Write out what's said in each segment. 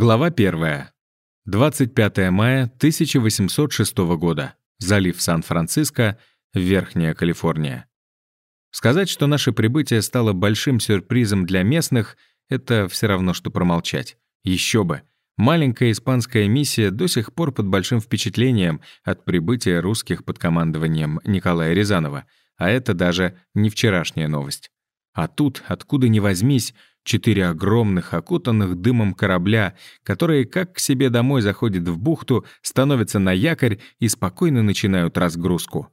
Глава 1. 25 мая 1806 года. Залив Сан-Франциско, Верхняя Калифорния. Сказать, что наше прибытие стало большим сюрпризом для местных, это все равно, что промолчать. Еще бы. Маленькая испанская миссия до сих пор под большим впечатлением от прибытия русских под командованием Николая Рязанова, а это даже не вчерашняя новость. А тут, откуда ни возьмись, Четыре огромных, окутанных дымом корабля, которые, как к себе домой заходят в бухту, становятся на якорь и спокойно начинают разгрузку.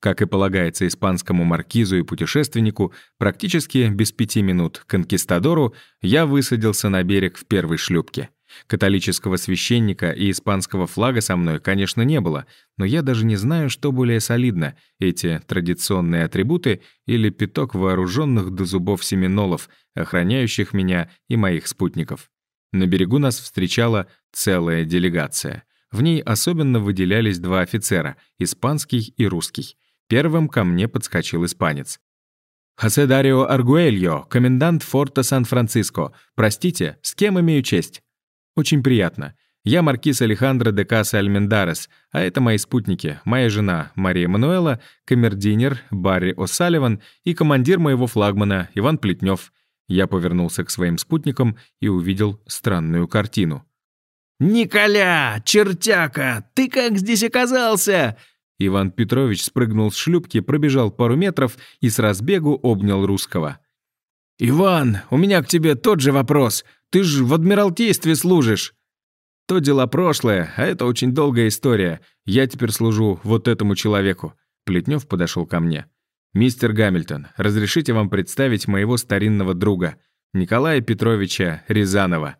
Как и полагается испанскому маркизу и путешественнику, практически без пяти минут конкистадору я высадился на берег в первой шлюпке. Католического священника и испанского флага со мной, конечно, не было, но я даже не знаю, что более солидно — эти традиционные атрибуты или пяток вооруженных до зубов семинолов, охраняющих меня и моих спутников. На берегу нас встречала целая делегация. В ней особенно выделялись два офицера — испанский и русский. Первым ко мне подскочил испанец. «Хосе Дарио Аргуэльо, комендант форта Сан-Франциско. Простите, с кем имею честь?» «Очень приятно. Я маркиз Алехандро де Каса Альмендарес, а это мои спутники, моя жена Мария Мануэла, камердинер Барри О'Салливан и командир моего флагмана Иван Плетнев. Я повернулся к своим спутникам и увидел странную картину. «Николя! Чертяка! Ты как здесь оказался?» Иван Петрович спрыгнул с шлюпки, пробежал пару метров и с разбегу обнял русского. «Иван, у меня к тебе тот же вопрос. Ты ж в Адмиралтействе служишь». То дело прошлое, а это очень долгая история. Я теперь служу вот этому человеку. Плетнев подошел ко мне. «Мистер Гамильтон, разрешите вам представить моего старинного друга, Николая Петровича Рязанова».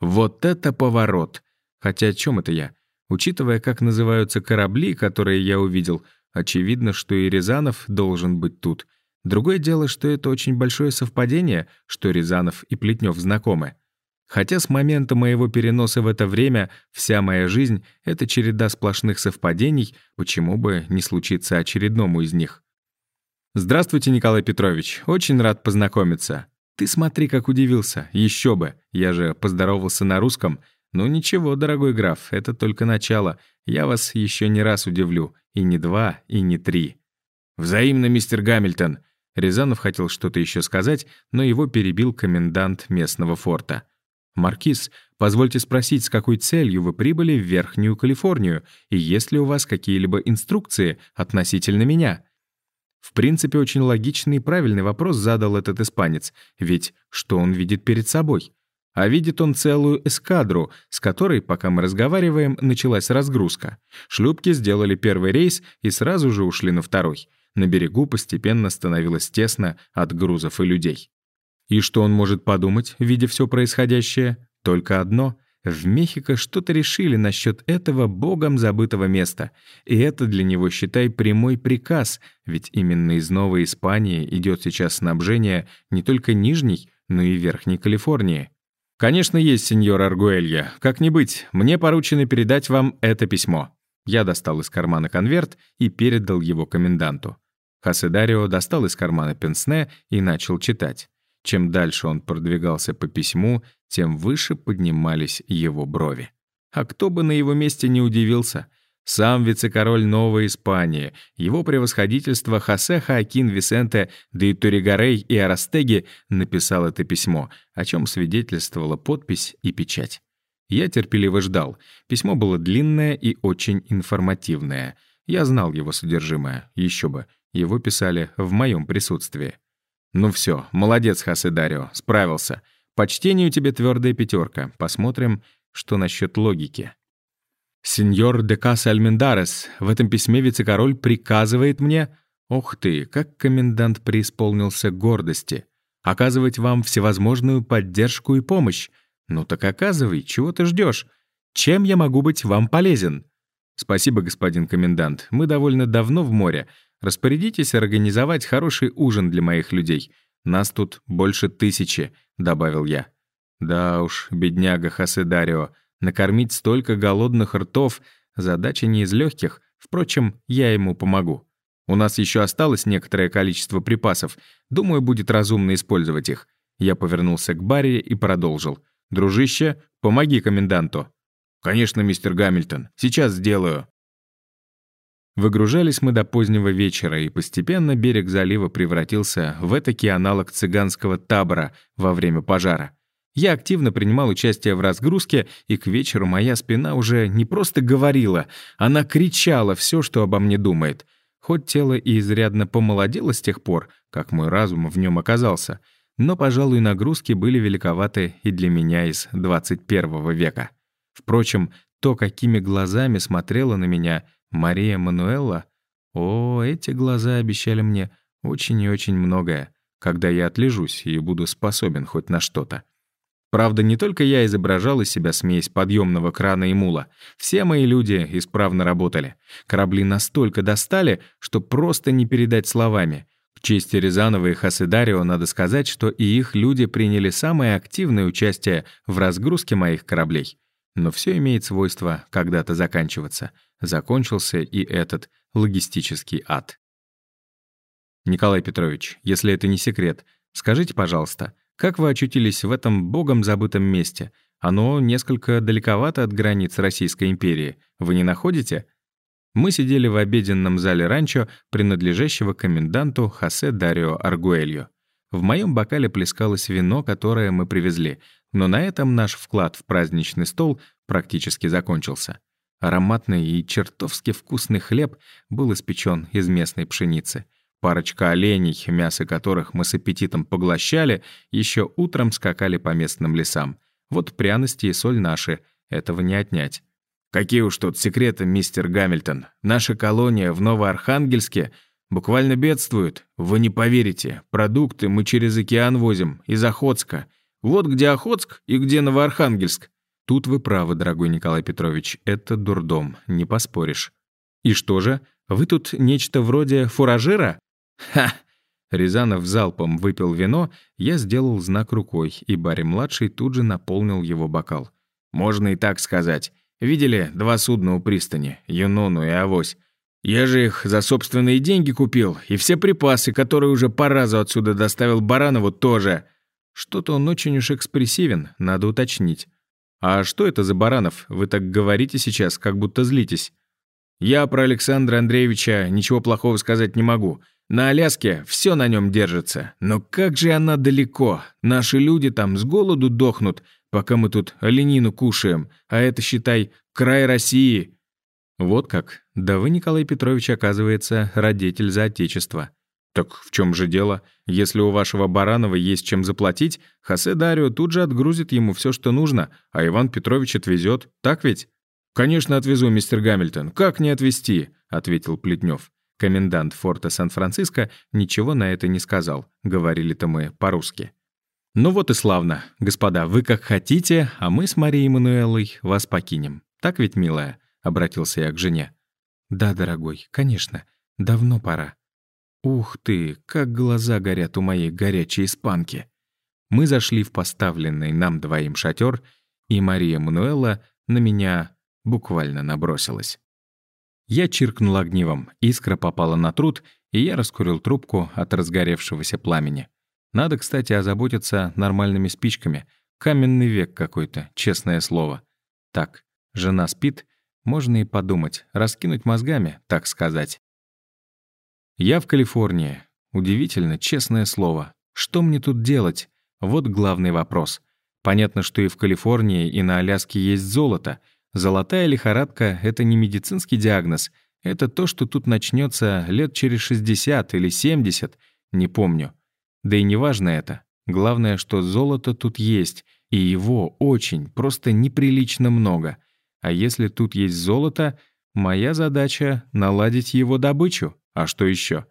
Вот это поворот! Хотя о чем это я? Учитывая, как называются корабли, которые я увидел, очевидно, что и Рязанов должен быть тут. Другое дело, что это очень большое совпадение, что Рязанов и Плетнев знакомы. Хотя с момента моего переноса в это время вся моя жизнь — это череда сплошных совпадений, почему бы не случиться очередному из них. «Здравствуйте, Николай Петрович. Очень рад познакомиться. Ты смотри, как удивился. Еще бы. Я же поздоровался на русском. Ну ничего, дорогой граф, это только начало. Я вас еще не раз удивлю. И не два, и не три». «Взаимно, мистер Гамильтон». Рязанов хотел что-то еще сказать, но его перебил комендант местного форта — «Маркиз, позвольте спросить, с какой целью вы прибыли в Верхнюю Калифорнию, и есть ли у вас какие-либо инструкции относительно меня?» В принципе, очень логичный и правильный вопрос задал этот испанец, ведь что он видит перед собой? А видит он целую эскадру, с которой, пока мы разговариваем, началась разгрузка. Шлюпки сделали первый рейс и сразу же ушли на второй. На берегу постепенно становилось тесно от грузов и людей. И что он может подумать, видя все происходящее? Только одно — в Мехико что-то решили насчет этого богом забытого места. И это для него, считай, прямой приказ, ведь именно из Новой Испании идет сейчас снабжение не только Нижней, но и Верхней Калифорнии. «Конечно, есть, сеньор Аргуэлья. Как не быть, мне поручено передать вам это письмо». Я достал из кармана конверт и передал его коменданту. Хаседарио достал из кармана пенсне и начал читать. Чем дальше он продвигался по письму, тем выше поднимались его брови. А кто бы на его месте не удивился? Сам вице-король Новой Испании, его превосходительство Хосе Хаакин Висенте де Туригарей и Арастеги написал это письмо, о чем свидетельствовала подпись и печать. Я терпеливо ждал. Письмо было длинное и очень информативное. Я знал его содержимое, еще бы. Его писали в моем присутствии. «Ну все, молодец, Хасидарио, справился. По чтению тебе твердая пятерка. Посмотрим, что насчет логики». «Сеньор де Каса Альмендарес, в этом письме вице-король приказывает мне...» «Ох ты, как комендант преисполнился гордости! Оказывать вам всевозможную поддержку и помощь. Ну так оказывай, чего ты ждешь? Чем я могу быть вам полезен?» «Спасибо, господин комендант. Мы довольно давно в море. Распорядитесь организовать хороший ужин для моих людей. Нас тут больше тысячи», — добавил я. «Да уж, бедняга Хасидарио, накормить столько голодных ртов — задача не из легких. Впрочем, я ему помогу. У нас еще осталось некоторое количество припасов. Думаю, будет разумно использовать их». Я повернулся к Барри и продолжил. Дружище, помоги коменданту». «Конечно, мистер Гамильтон. Сейчас сделаю». Выгружались мы до позднего вечера, и постепенно берег залива превратился в этакий аналог цыганского табора во время пожара. Я активно принимал участие в разгрузке, и к вечеру моя спина уже не просто говорила, она кричала все, что обо мне думает. Хоть тело и изрядно помолодело с тех пор, как мой разум в нем оказался, но, пожалуй, нагрузки были великоваты и для меня из 21 века. Впрочем, то, какими глазами смотрела на меня Мария Мануэлла, о, эти глаза обещали мне очень и очень многое, когда я отлежусь и буду способен хоть на что-то. Правда, не только я изображал из себя смесь подъемного крана и мула. Все мои люди исправно работали. Корабли настолько достали, что просто не передать словами. В честь Рязанова и Хасидарио надо сказать, что и их люди приняли самое активное участие в разгрузке моих кораблей. Но все имеет свойство когда-то заканчиваться. Закончился и этот логистический ад. Николай Петрович, если это не секрет, скажите, пожалуйста, как вы очутились в этом богом забытом месте? Оно несколько далековато от границ Российской империи. Вы не находите? Мы сидели в обеденном зале ранчо, принадлежащего коменданту Хосе Дарио Аргуэльо. В моем бокале плескалось вино, которое мы привезли, но на этом наш вклад в праздничный стол практически закончился. Ароматный и чертовски вкусный хлеб был испечен из местной пшеницы — Парочка оленей, мясо которых мы с аппетитом поглощали, еще утром скакали по местным лесам. Вот пряности и соль наши, этого не отнять. Какие уж тут секреты, мистер Гамильтон. Наша колония в Новоархангельске буквально бедствует. Вы не поверите, продукты мы через океан возим, из Охотска. Вот где Охотск и где Новоархангельск. Тут вы правы, дорогой Николай Петрович, это дурдом, не поспоришь. И что же, вы тут нечто вроде фуражира? «Ха!» Рязанов залпом выпил вино, я сделал знак рукой, и Барри-младший тут же наполнил его бокал. «Можно и так сказать. Видели два судна у пристани, Юнону и Авось? Я же их за собственные деньги купил, и все припасы, которые уже по разу отсюда доставил Баранову, тоже. Что-то он очень уж экспрессивен, надо уточнить. А что это за Баранов? Вы так говорите сейчас, как будто злитесь. Я про Александра Андреевича ничего плохого сказать не могу». На Аляске все на нем держится. Но как же она далеко? Наши люди там с голоду дохнут, пока мы тут оленину кушаем. А это, считай, край России. Вот как. Да вы, Николай Петрович, оказывается, родитель за отечество. Так в чем же дело? Если у вашего Баранова есть чем заплатить, Хосе Дарио тут же отгрузит ему все, что нужно, а Иван Петрович отвезет, так ведь? «Конечно отвезу, мистер Гамильтон. Как не отвезти?» — ответил Плетнев. Комендант форта Сан-Франциско ничего на это не сказал, говорили-то мы по-русски. «Ну вот и славно. Господа, вы как хотите, а мы с Марией Мануэлой вас покинем. Так ведь, милая?» — обратился я к жене. «Да, дорогой, конечно. Давно пора». «Ух ты, как глаза горят у моей горячей испанки!» Мы зашли в поставленный нам двоим шатер, и Мария Мануэла на меня буквально набросилась. Я чиркнул огнивом, искра попала на труд, и я раскурил трубку от разгоревшегося пламени. Надо, кстати, озаботиться нормальными спичками. Каменный век какой-то, честное слово. Так, жена спит, можно и подумать, раскинуть мозгами, так сказать. Я в Калифорнии. Удивительно, честное слово. Что мне тут делать? Вот главный вопрос. Понятно, что и в Калифорнии, и на Аляске есть золото — Золотая лихорадка — это не медицинский диагноз, это то, что тут начнется лет через 60 или 70, не помню. Да и не важно это. Главное, что золото тут есть, и его очень, просто неприлично много. А если тут есть золото, моя задача — наладить его добычу. А что еще?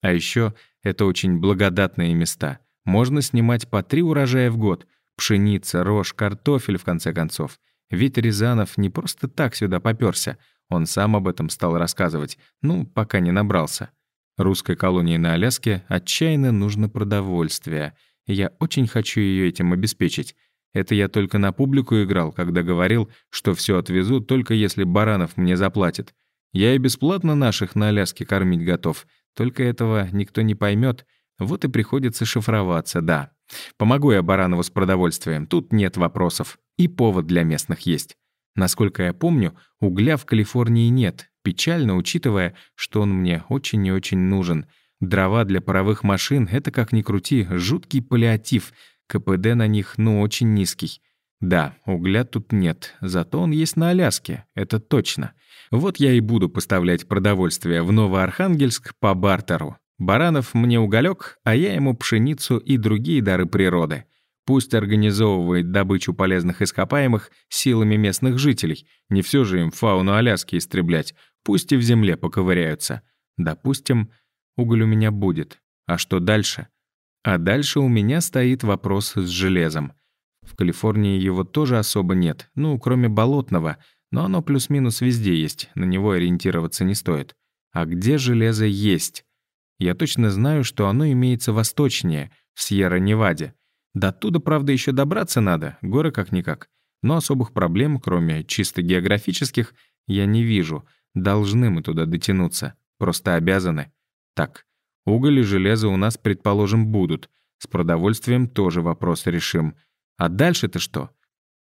А еще это очень благодатные места. Можно снимать по три урожая в год. Пшеница, рожь, картофель, в конце концов — ведь Рязанов не просто так сюда попёрся, он сам об этом стал рассказывать, ну, пока не набрался. Русской колонии на Аляске отчаянно нужно продовольствие, я очень хочу ее этим обеспечить. Это я только на публику играл, когда говорил, что все отвезу, только если Баранов мне заплатит. Я и бесплатно наших на Аляске кормить готов, только этого никто не поймет. Вот и приходится шифроваться, да. Помогу я Баранову с продовольствием, тут нет вопросов. И повод для местных есть. Насколько я помню, угля в Калифорнии нет. Печально, учитывая, что он мне очень и очень нужен. Дрова для паровых машин — это, как ни крути, жуткий паллиатив. КПД на них, ну, очень низкий. Да, угля тут нет, зато он есть на Аляске, это точно. Вот я и буду поставлять продовольствие в Новоархангельск по бартеру. Баранов мне уголек, а я ему пшеницу и другие дары природы. Пусть организовывает добычу полезных ископаемых силами местных жителей. Не все же им фауну Аляски истреблять. Пусть и в земле поковыряются. Допустим, уголь у меня будет. А что дальше? А дальше у меня стоит вопрос с железом. В Калифорнии его тоже особо нет, ну, кроме болотного, но оно плюс-минус везде есть, на него ориентироваться не стоит. А где железо есть? Я точно знаю, что оно имеется восточнее, в Сьерра-Неваде. До туда, правда, еще добраться надо, горы как-никак. Но особых проблем, кроме чисто географических, я не вижу. Должны мы туда дотянуться. Просто обязаны. Так, уголь и железо у нас, предположим, будут. С продовольствием тоже вопрос решим. А дальше-то что?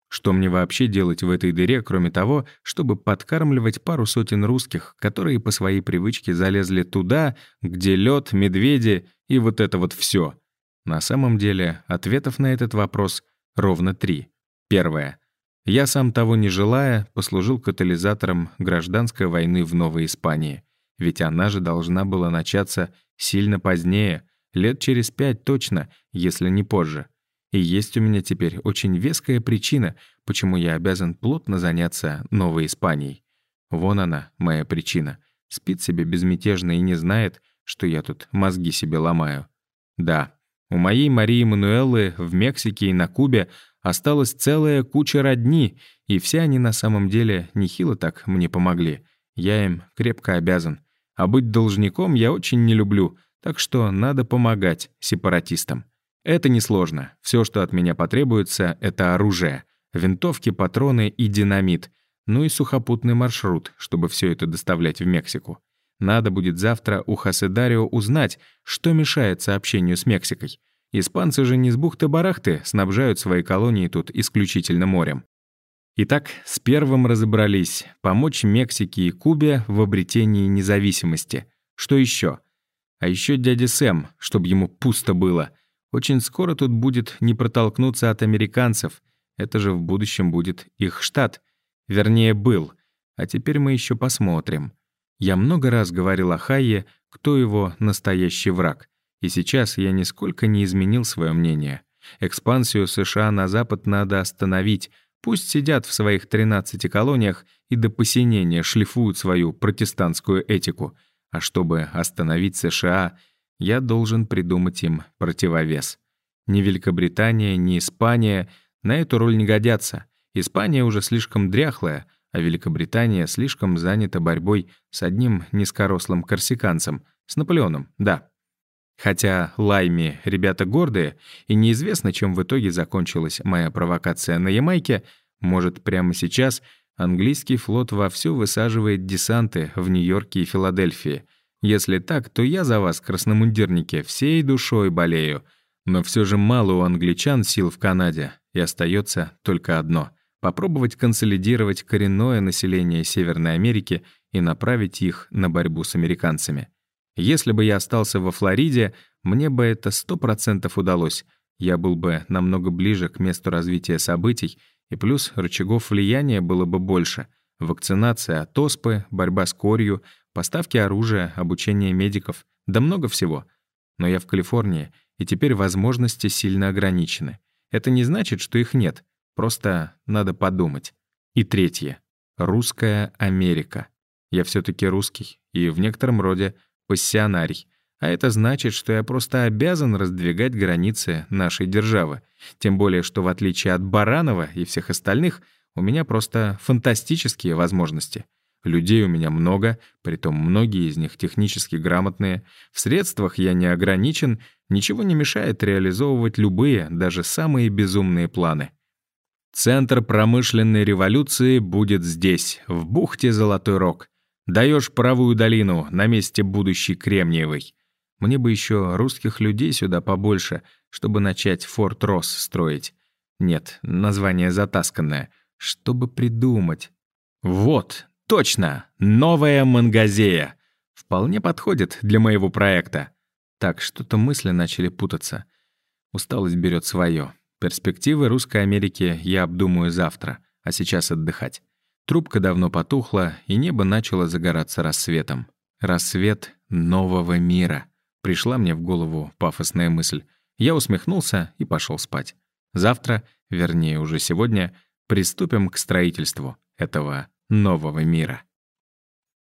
Что мне вообще делать в этой дыре, кроме того, чтобы подкармливать пару сотен русских, которые по своей привычке залезли туда, где лед, медведи и вот это вот все? На самом деле, ответов на этот вопрос ровно три. Первое. Я сам того не желая, послужил катализатором гражданской войны в Новой Испании. Ведь она же должна была начаться сильно позднее, лет через пять точно, если не позже. И есть у меня теперь очень веская причина, почему я обязан плотно заняться Новой Испанией. Вон она, моя причина. Спит себе безмятежно и не знает, что я тут мозги себе ломаю. Да, у моей Марии Мануэллы в Мексике и на Кубе осталась целая куча родни, и все они на самом деле нехило так мне помогли. Я им крепко обязан. А быть должником я очень не люблю, так что надо помогать сепаратистам. Это несложно. Все, что от меня потребуется, это оружие. Винтовки, патроны и динамит. Ну и сухопутный маршрут, чтобы все это доставлять в Мексику. Надо будет завтра у Хаседарио узнать, что мешает сообщению с Мексикой. Испанцы же не с бухты-барахты снабжают свои колонии тут исключительно морем. Итак, с первым разобрались. Помочь Мексике и Кубе в обретении независимости. Что еще? А еще дядя Сэм, чтобы ему пусто было — очень скоро тут будет не протолкнуться от американцев. Это же в будущем будет их штат. Вернее, был. А теперь мы еще посмотрим. Я много раз говорил о Хайе, кто его настоящий враг. И сейчас я нисколько не изменил свое мнение. Экспансию США на Запад надо остановить. Пусть сидят в своих 13 колониях и до посинения шлифуют свою протестантскую этику. А чтобы остановить США — я должен придумать им противовес. Ни Великобритания, ни Испания на эту роль не годятся. Испания уже слишком дряхлая, а Великобритания слишком занята борьбой с одним низкорослым корсиканцем, с Наполеоном, да. Хотя Лайми ребята гордые, и неизвестно, чем в итоге закончилась моя провокация на Ямайке, может, прямо сейчас английский флот вовсю высаживает десанты в Нью-Йорке и Филадельфии, если так, то я за вас, красномундирники, всей душой болею. Но все же мало у англичан сил в Канаде, и остается только одно — попробовать консолидировать коренное население Северной Америки и направить их на борьбу с американцами. Если бы я остался во Флориде, мне бы это сто процентов удалось. Я был бы намного ближе к месту развития событий, и плюс рычагов влияния было бы больше. Вакцинация от оспы, борьба с корью — Поставки оружия, обучение медиков, да много всего. Но я в Калифорнии, и теперь возможности сильно ограничены. Это не значит, что их нет, просто надо подумать. И третье. Русская Америка. Я все таки русский и в некотором роде пассионарий. А это значит, что я просто обязан раздвигать границы нашей державы. Тем более, что в отличие от Баранова и всех остальных, у меня просто фантастические возможности. Людей у меня много, притом многие из них технически грамотные. В средствах я не ограничен, ничего не мешает реализовывать любые, даже самые безумные планы. Центр промышленной революции будет здесь, в бухте Золотой Рог. Даешь правую долину на месте будущей Кремниевой. Мне бы еще русских людей сюда побольше, чтобы начать Форт Росс строить. Нет, название затасканное. Чтобы придумать. Вот, точно, новая Мангазея. Вполне подходит для моего проекта. Так, что-то мысли начали путаться. Усталость берет свое. Перспективы Русской Америки я обдумаю завтра, а сейчас отдыхать. Трубка давно потухла, и небо начало загораться рассветом. Рассвет нового мира. Пришла мне в голову пафосная мысль. Я усмехнулся и пошел спать. Завтра, вернее уже сегодня, приступим к строительству этого нового мира.